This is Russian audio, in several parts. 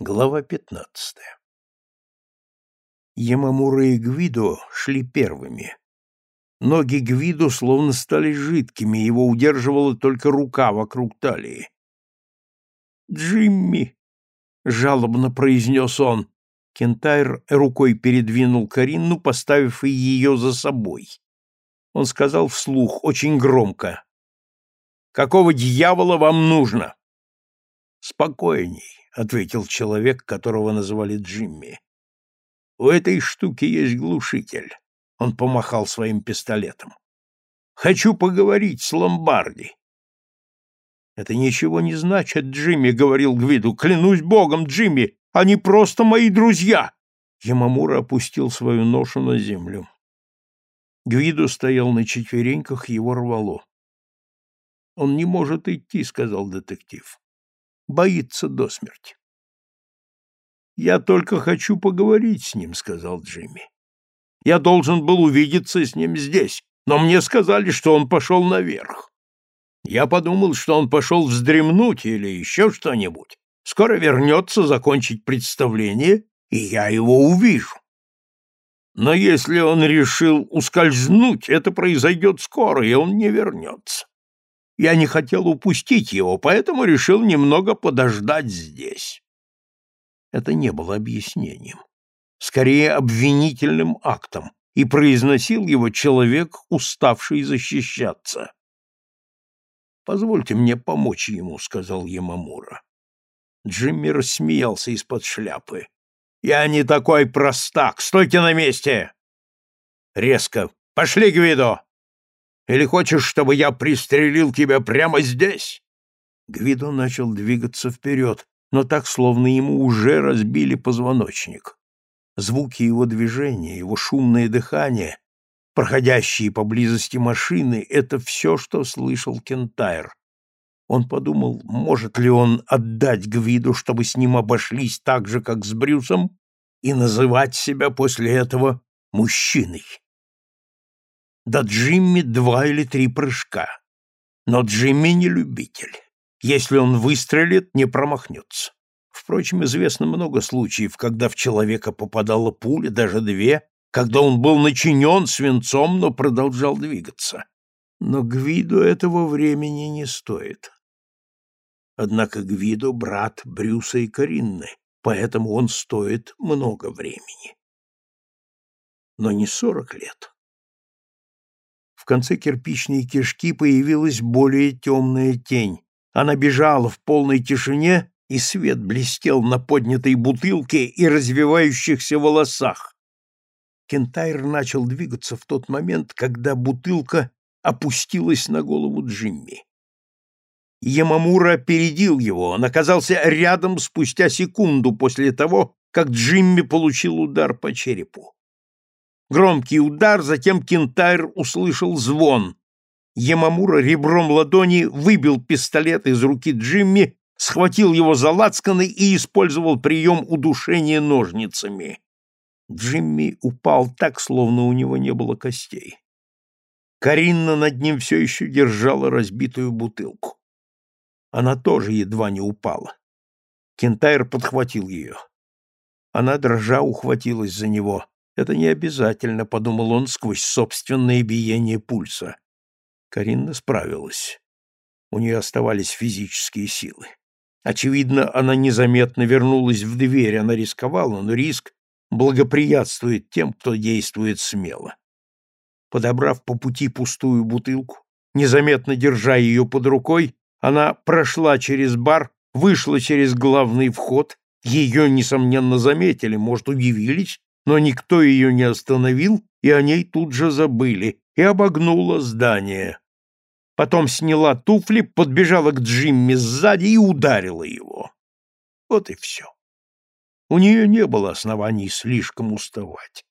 Глава пятнадцатая Ямамура и Гвидо шли первыми. Ноги Гвидо словно стали жидкими, его удерживала только рука вокруг талии. «Джимми!» — жалобно произнес он. Кентайр рукой передвинул Каринну, поставив ее за собой. Он сказал вслух, очень громко. «Какого дьявола вам нужно?» «Спокойней», — ответил человек, которого называли Джимми. «У этой штуки есть глушитель». Он помахал своим пистолетом. «Хочу поговорить с Ломбарди». «Это ничего не значит, Джимми», — говорил Гвиду. «Клянусь богом, Джимми, они просто мои друзья!» Ямамура опустил свою ношу на землю. Гвиду стоял на четвереньках, его рвало. «Он не может идти», — сказал детектив боится до смерти. «Я только хочу поговорить с ним», — сказал Джимми. «Я должен был увидеться с ним здесь, но мне сказали, что он пошел наверх. Я подумал, что он пошел вздремнуть или еще что-нибудь. Скоро вернется закончить представление, и я его увижу. Но если он решил ускользнуть, это произойдет скоро, и он не вернется. Я не хотел упустить его, поэтому решил немного подождать здесь. Это не было объяснением, скорее обвинительным актом, и произносил его человек, уставший защищаться. «Позвольте мне помочь ему», — сказал Ямамура. Джимми рассмеялся из-под шляпы. «Я не такой простак! Стойте на месте!» «Резко! Пошли к виду!» Или хочешь, чтобы я пристрелил тебя прямо здесь?» Гвидо начал двигаться вперед, но так, словно ему уже разбили позвоночник. Звуки его движения, его шумное дыхание, проходящие поблизости машины — это все, что слышал Кентайр. Он подумал, может ли он отдать Гвиду, чтобы с ним обошлись так же, как с Брюсом, и называть себя после этого мужчиной. До Джимми два или три прыжка. Но Джимми не любитель. Если он выстрелит, не промахнется. Впрочем, известно много случаев, когда в человека попадала пуля, даже две, когда он был начинен свинцом, но продолжал двигаться. Но Гвиду этого времени не стоит. Однако Гвиду — брат Брюса и Каринны, поэтому он стоит много времени. Но не сорок лет. В конце кирпичной кишки появилась более темная тень. Она бежала в полной тишине, и свет блестел на поднятой бутылке и развивающихся волосах. Кентайр начал двигаться в тот момент, когда бутылка опустилась на голову Джимми. Ямамура опередил его, он оказался рядом спустя секунду после того, как Джимми получил удар по черепу. Громкий удар, затем Кентайр услышал звон. Ямамура ребром ладони выбил пистолет из руки Джимми, схватил его за лацканы и использовал прием удушения ножницами. Джимми упал так, словно у него не было костей. Каринна над ним все еще держала разбитую бутылку. Она тоже едва не упала. Кентайр подхватил ее. Она, дрожа, ухватилась за него. Это не обязательно, подумал он сквозь собственное биение пульса. Каринна справилась. У нее оставались физические силы. Очевидно, она незаметно вернулась в дверь, она рисковала, но риск благоприятствует тем, кто действует смело. Подобрав по пути пустую бутылку, незаметно держа ее под рукой, она прошла через бар, вышла через главный вход, ее, несомненно, заметили, может, удивились, но никто ее не остановил, и о ней тут же забыли, и обогнула здание. Потом сняла туфли, подбежала к Джимми сзади и ударила его. Вот и все. У нее не было оснований слишком уставать.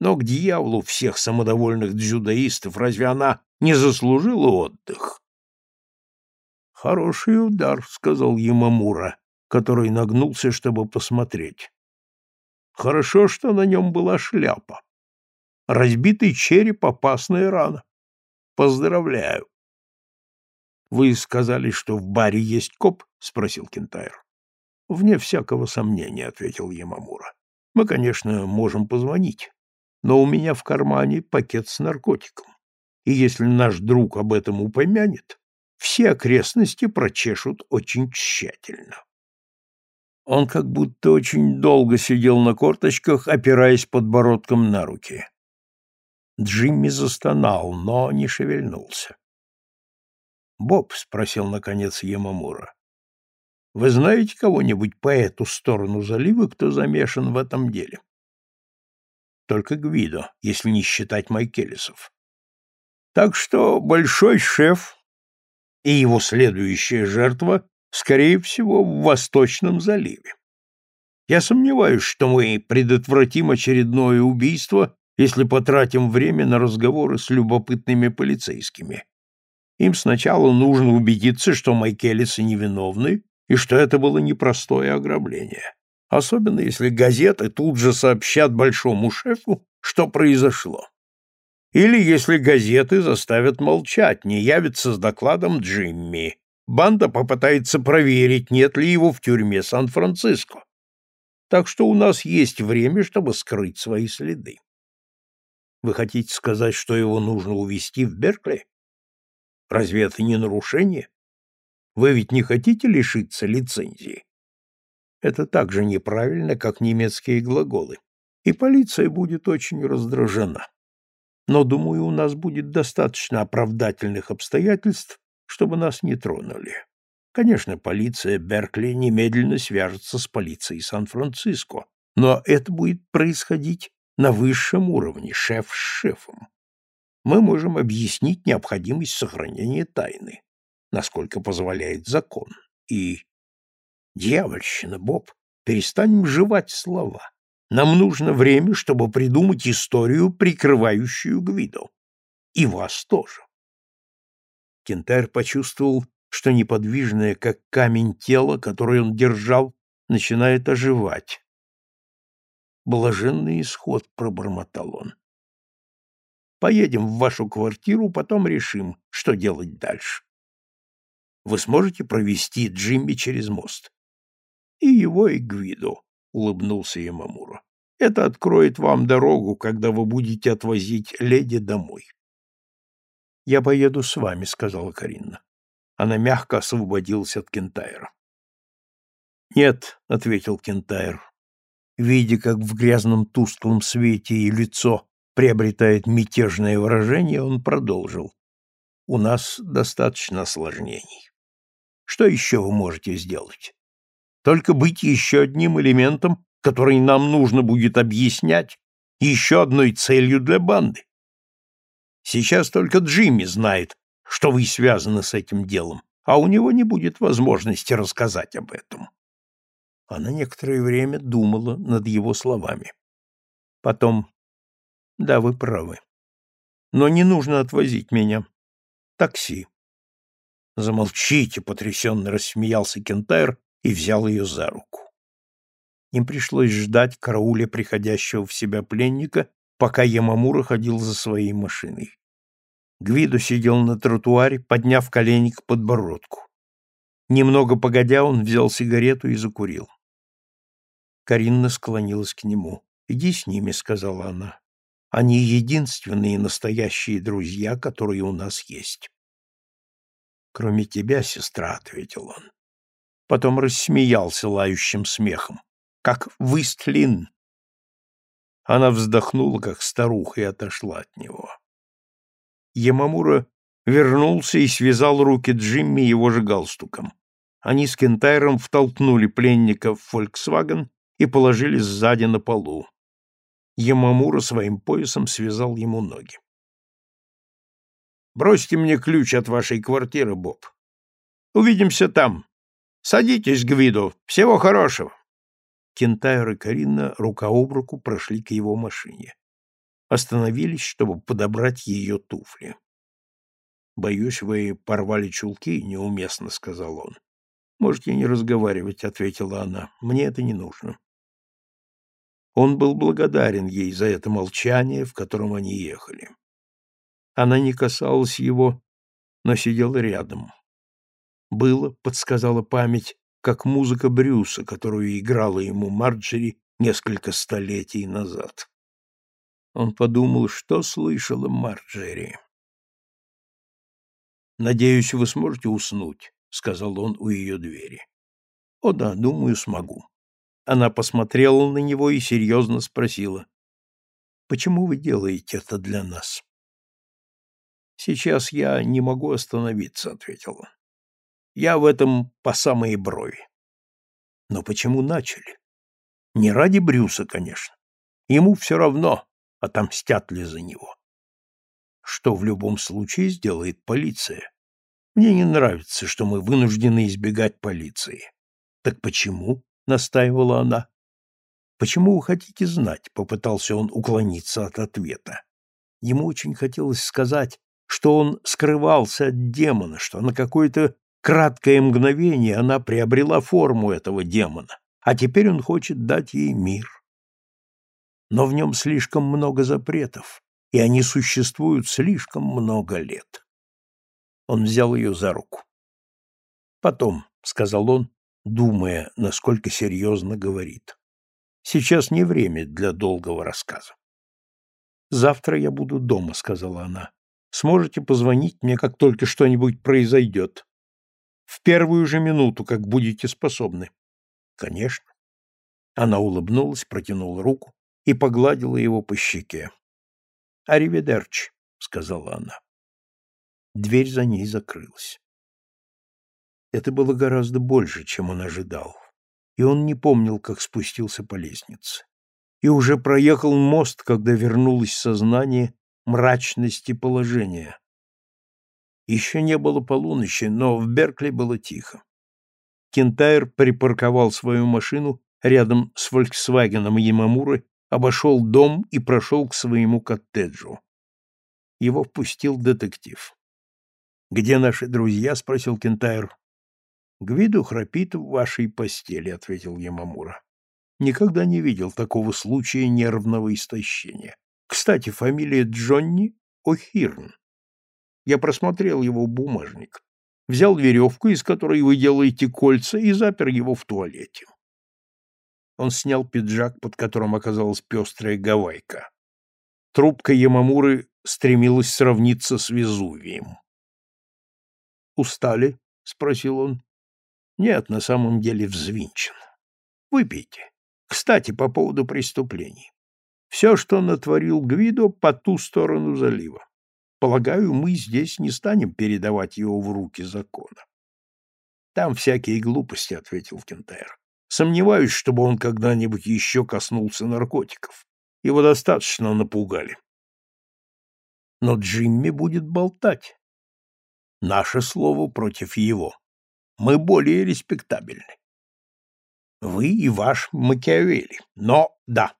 Но к дьяволу всех самодовольных дзюдоистов разве она не заслужила отдых? «Хороший удар», — сказал Ямамура, который нагнулся, чтобы посмотреть. Хорошо, что на нем была шляпа. Разбитый череп — опасная рана. Поздравляю. — Вы сказали, что в баре есть коп? — спросил Кентайр. Вне всякого сомнения, ответил Ямамура. Мы, конечно, можем позвонить, но у меня в кармане пакет с наркотиком. И если наш друг об этом упомянет, все окрестности прочешут очень тщательно. Он как будто очень долго сидел на корточках, опираясь подбородком на руки. Джимми застонал, но не шевельнулся. «Боб», — спросил наконец Ямамура, — «вы знаете кого-нибудь по эту сторону залива, кто замешан в этом деле?» «Только Гвидо, если не считать Майкелесов. Так что большой шеф и его следующая жертва скорее всего, в Восточном заливе. Я сомневаюсь, что мы предотвратим очередное убийство, если потратим время на разговоры с любопытными полицейскими. Им сначала нужно убедиться, что Майкелисы невиновны и что это было непростое ограбление. Особенно если газеты тут же сообщат большому шефу, что произошло. Или если газеты заставят молчать, не явятся с докладом Джимми, банда попытается проверить, нет ли его в тюрьме Сан-Франциско. Так что у нас есть время, чтобы скрыть свои следы. Вы хотите сказать, что его нужно увезти в Беркли? Разве это не нарушение? Вы ведь не хотите лишиться лицензии? Это так же неправильно, как немецкие глаголы, и полиция будет очень раздражена. Но, думаю, у нас будет достаточно оправдательных обстоятельств, чтобы нас не тронули. Конечно, полиция Беркли немедленно свяжется с полицией Сан-Франциско, но это будет происходить на высшем уровне, шеф с шефом. Мы можем объяснить необходимость сохранения тайны, насколько позволяет закон. И... Дьявольщина, Боб, перестанем жевать слова. Нам нужно время, чтобы придумать историю, прикрывающую Гвидо. И вас тоже. Кентайр почувствовал, что неподвижное, как камень тело, которое он держал, начинает оживать. «Блаженный исход», — пробормотал он. «Поедем в вашу квартиру, потом решим, что делать дальше. Вы сможете провести Джимми через мост?» «И его, и Гвиду», — улыбнулся Ямамура. «Это откроет вам дорогу, когда вы будете отвозить леди домой». «Я поеду с вами», — сказала Каринна. Она мягко освободилась от Кентайра. «Нет», — ответил Кентайр, видя, как в грязном тусклом свете и лицо приобретает мятежное выражение, он продолжил. «У нас достаточно осложнений. Что еще вы можете сделать? Только быть еще одним элементом, который нам нужно будет объяснять, еще одной целью для банды. Сейчас только Джимми знает, что вы связаны с этим делом, а у него не будет возможности рассказать об этом. Она некоторое время думала над его словами. Потом, да, вы правы. Но не нужно отвозить меня. Такси. Замолчите, потрясенно рассмеялся Кентайр и взял ее за руку. Им пришлось ждать карауля приходящего в себя пленника, пока Ямамура ходил за своей машиной. Гвидо сидел на тротуаре, подняв колени к подбородку. Немного погодя, он взял сигарету и закурил. Каринна склонилась к нему. «Иди с ними», — сказала она. «Они единственные настоящие друзья, которые у нас есть». «Кроме тебя, сестра», — ответил он. Потом рассмеялся лающим смехом. «Как выстлин!» Она вздохнула, как старуха, и отошла от него. Ямамура вернулся и связал руки Джимми его же галстуком. Они с Кентайром втолкнули пленника в «Фольксваген» и положили сзади на полу. Ямамура своим поясом связал ему ноги. «Бросьте мне ключ от вашей квартиры, Боб. Увидимся там. Садитесь, Гвиду. Всего хорошего!» Кентайр и Карина рука об руку прошли к его машине остановились, чтобы подобрать ее туфли. «Боюсь, вы порвали чулки неуместно», — сказал он. «Можете не разговаривать», — ответила она. «Мне это не нужно». Он был благодарен ей за это молчание, в котором они ехали. Она не касалась его, но сидела рядом. Было, подсказала память, как музыка Брюса, которую играла ему Марджери несколько столетий назад. Он подумал, что слышала Марджери. «Надеюсь, вы сможете уснуть», — сказал он у ее двери. «О да, думаю, смогу». Она посмотрела на него и серьезно спросила. «Почему вы делаете это для нас?» «Сейчас я не могу остановиться», — ответил он. «Я в этом по самые брови». «Но почему начали?» «Не ради Брюса, конечно. Ему все равно, отомстят ли за него. Что в любом случае сделает полиция? Мне не нравится, что мы вынуждены избегать полиции. Так почему? настаивала она. Почему вы хотите знать? попытался он уклониться от ответа. Ему очень хотелось сказать, что он скрывался от демона, что на какое-то краткое мгновение она приобрела форму этого демона, а теперь он хочет дать ей мир. Но в нем слишком много запретов, и они существуют слишком много лет. Он взял ее за руку. «Потом», — сказал он, думая, насколько серьезно говорит. «Сейчас не время для долгого рассказа». «Завтра я буду дома», — сказала она. «Сможете позвонить мне, как только что-нибудь произойдет. В первую же минуту, как будете способны». «Конечно». Она улыбнулась, протянула руку и погладила его по щеке. «Аривидерчи», — сказала она. Дверь за ней закрылась. Это было гораздо больше, чем он ожидал, и он не помнил, как спустился по лестнице. И уже проехал мост, когда вернулось сознание мрачности положения. Еще не было полуночи, но в Беркли было тихо. Кентайр припарковал свою машину рядом с «Фольксвагеном» Ямамуры, обошел дом и прошел к своему коттеджу. Его впустил детектив. «Где наши друзья?» — спросил Кентайр. «Гвиду храпит в вашей постели», — ответил Ямамура. «Никогда не видел такого случая нервного истощения. Кстати, фамилия Джонни О'Хирн. Я просмотрел его бумажник. Взял веревку, из которой вы делаете кольца, и запер его в туалете». Он снял пиджак, под которым оказалась пестрая гавайка. Трубка Ямамуры стремилась сравниться с Везувием. Устали? спросил он. Нет, на самом деле взвинчен. Выпейте. Кстати, по поводу преступлений. Все, что натворил Гвидо, по ту сторону залива. Полагаю, мы здесь не станем передавать его в руки закона. Там всякие глупости, ответил Кентайр. Сомневаюсь, чтобы он когда-нибудь еще коснулся наркотиков. Его достаточно напугали. Но Джимми будет болтать. Наше слово против его. Мы более респектабельны. Вы и ваш Макиавелли. Но, да,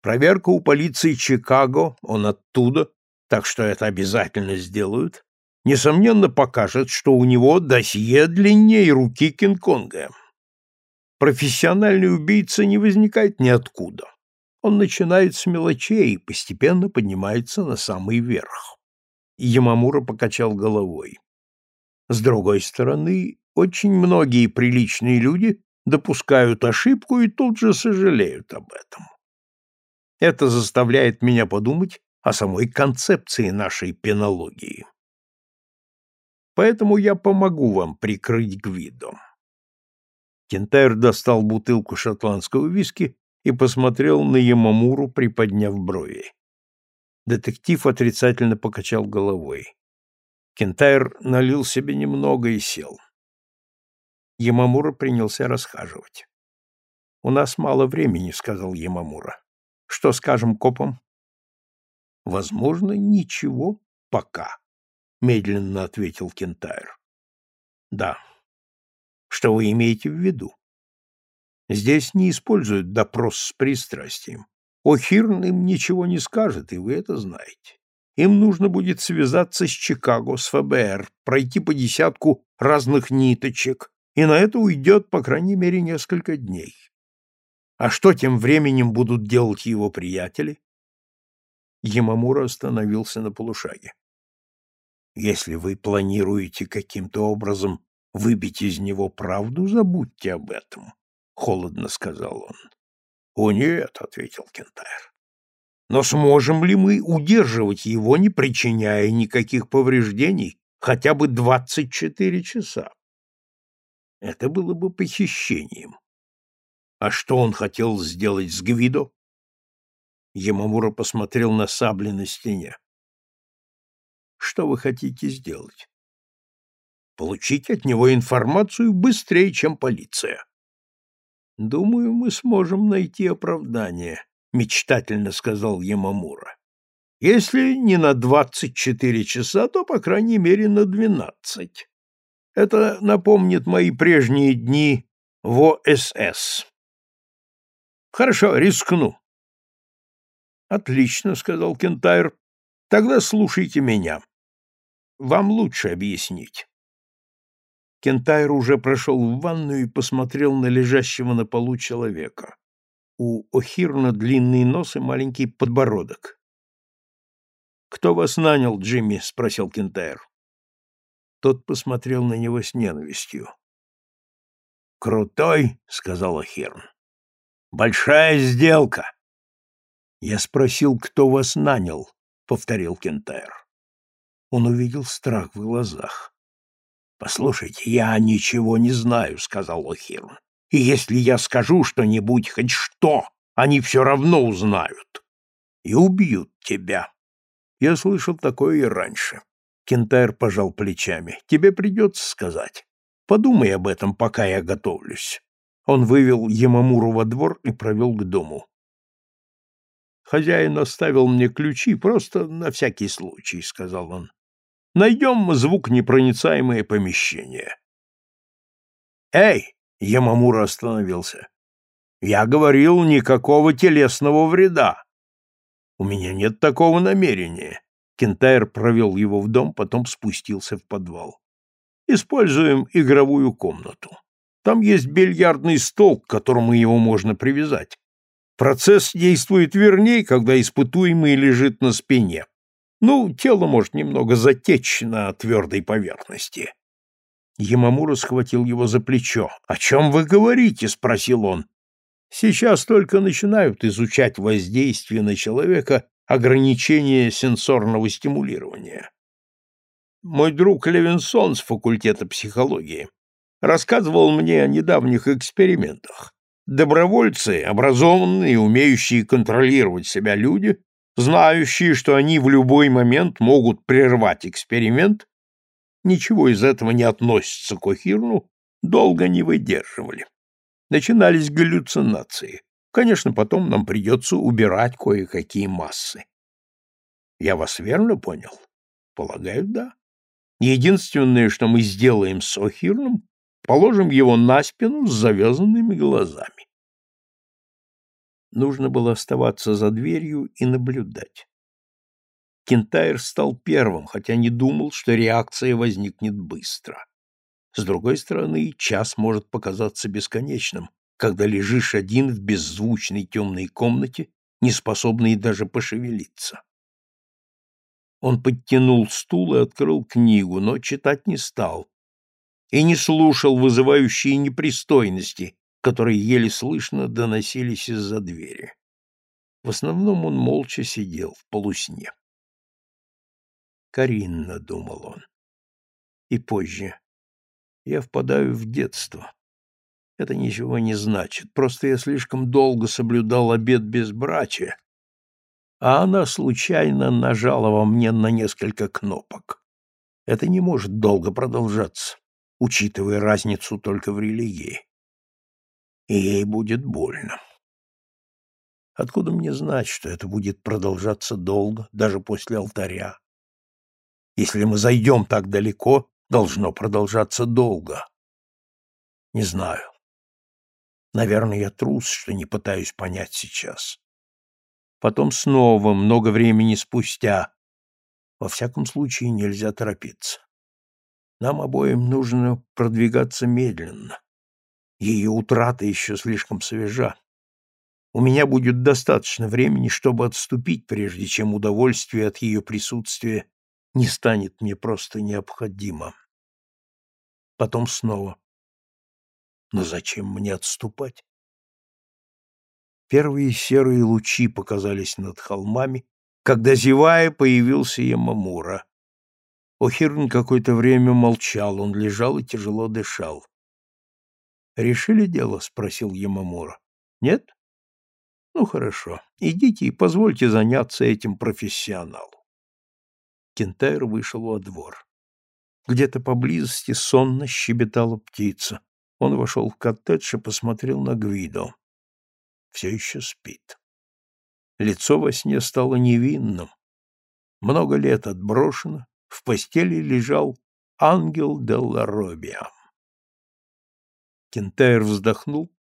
проверка у полиции Чикаго, он оттуда, так что это обязательно сделают, несомненно покажет, что у него досье длиннее руки Кинг-Конга. Профессиональный убийца не возникает ниоткуда. Он начинает с мелочей и постепенно поднимается на самый верх. Ямамура покачал головой. С другой стороны, очень многие приличные люди допускают ошибку и тут же сожалеют об этом. Это заставляет меня подумать о самой концепции нашей пенологии. Поэтому я помогу вам прикрыть Гвидо. Кентайр достал бутылку шотландского виски и посмотрел на Ямамуру, приподняв брови. Детектив отрицательно покачал головой. Кентайр налил себе немного и сел. Ямамура принялся расхаживать. «У нас мало времени», — сказал Ямамура. «Что скажем копам?» «Возможно, ничего пока», — медленно ответил Кентайр. «Да. Что вы имеете в виду?» «Здесь не используют допрос с пристрастием. О'Хирн им ничего не скажет, и вы это знаете. Им нужно будет связаться с Чикаго, с ФБР, пройти по десятку разных ниточек, и на это уйдет, по крайней мере, несколько дней. А что тем временем будут делать его приятели? Ямамура остановился на полушаге. Если вы планируете каким-то образом Выбить из него правду забудьте об этом, — холодно сказал он. — О нет, — ответил Кентайр. — Но сможем ли мы удерживать его, не причиняя никаких повреждений, хотя бы двадцать четыре часа? Это было бы похищением. А что он хотел сделать с Гвидо? Ямамура посмотрел на сабли на стене. Что вы хотите сделать? Получить от него информацию быстрее, чем полиция. Думаю, мы сможем найти оправдание, мечтательно сказал Ямамура. Если не на двадцать четыре часа, то, по крайней мере, на двенадцать. Это напомнит мои прежние дни в ОСС. Хорошо, рискну. Отлично, сказал Кентайр. Тогда слушайте меня. Вам лучше объяснить. Кентайр уже прошел в ванную и посмотрел на лежащего на полу человека. У Охирна длинный нос и маленький подбородок. «Кто вас нанял, Джимми?» — спросил Кентайр. Тот посмотрел на него с ненавистью. «Крутой», — сказал Охирн. «Большая сделка. «Я спросил, кто вас нанял», — повторил Кентайр. Он увидел страх в глазах. «Послушайте, я ничего не знаю», — сказал Охирн. «И если я скажу что-нибудь, хоть что, они все равно узнают. И убьют тебя». Я слышал такое и раньше. Кентайр пожал плечами. «Тебе придется сказать. Подумай об этом, пока я готовлюсь». Он вывел Ямамуру во двор и провел к дому. Хозяин оставил мне ключи, просто на всякий случай, — сказал он. Найдем звуконепроницаемое помещение. Эй! — Ямамура остановился. Я говорил, никакого телесного вреда. У меня нет такого намерения. Кентайр провел его в дом, потом спустился в подвал. Используем игровую комнату. Там есть бильярдный стол, к которому его можно привязать. Процесс действует вернее, когда испытуемый лежит на спине. Ну, тело может немного затечь на твердой поверхности. Ямамура схватил его за плечо. «О чем вы говорите?» — спросил он. «Сейчас только начинают изучать воздействие на человека ограничения сенсорного стимулирования. Мой друг Левинсон с факультета психологии рассказывал мне о недавних экспериментах. Добровольцы, образованные, умеющие контролировать себя люди, знающие, что они в любой момент могут прервать эксперимент, ничего из этого не относится к Охирну, долго не выдерживали. Начинались галлюцинации. Конечно, потом нам придется убирать кое-какие массы. Я вас верно понял? Полагаю, да. Единственное, что мы сделаем с Охирном, Положим его на спину с завязанными глазами. Нужно было оставаться за дверью и наблюдать. Кентайр стал первым, хотя не думал, что реакция возникнет быстро. С другой стороны, час может показаться бесконечным, когда лежишь один в беззвучной темной комнате, не способный даже пошевелиться. Он подтянул стул и открыл книгу, но читать не стал, и не слушал вызывающие непристойности, которые еле слышно доносились из-за двери. В основном он молча сидел в полусне. Каринна, думал он. И позже. Я впадаю в детство. Это ничего не значит, просто я слишком долго соблюдал обет безбрачия, а она случайно нажала во мне на несколько кнопок. Это не может долго продолжаться учитывая разницу только в религии. И ей будет больно. Откуда мне знать, что это будет продолжаться долго, даже после алтаря? Если мы зайдем так далеко, должно продолжаться долго. Не знаю. Наверное, я трус, что не пытаюсь понять сейчас. Потом снова, много времени спустя. Во всяком случае, нельзя торопиться. Нам обоим нужно продвигаться медленно. Ее утрата еще слишком свежа. У меня будет достаточно времени, чтобы отступить, прежде чем удовольствие от ее присутствия не станет мне просто необходимо. Потом снова. Но зачем мне отступать? Первые серые лучи показались над холмами, когда, зевая, появился Ямамура. Охирн какое-то время молчал, он лежал и тяжело дышал. «Решили дело?» — спросил Ямамура. «Нет? Ну, хорошо. Идите и позвольте заняться этим профессионалу». Кентайр вышел во двор. Где-то поблизости сонно щебетала птица. Он вошел в коттедж и посмотрел на Гвидо. Все еще спит. Лицо во сне стало невинным. Много лет отброшено, в постели лежал ангел Делла Робиа. Кентайр вздохнул,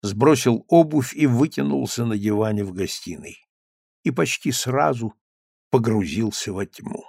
сбросил обувь и вытянулся на диване в гостиной. И почти сразу погрузился во тьму.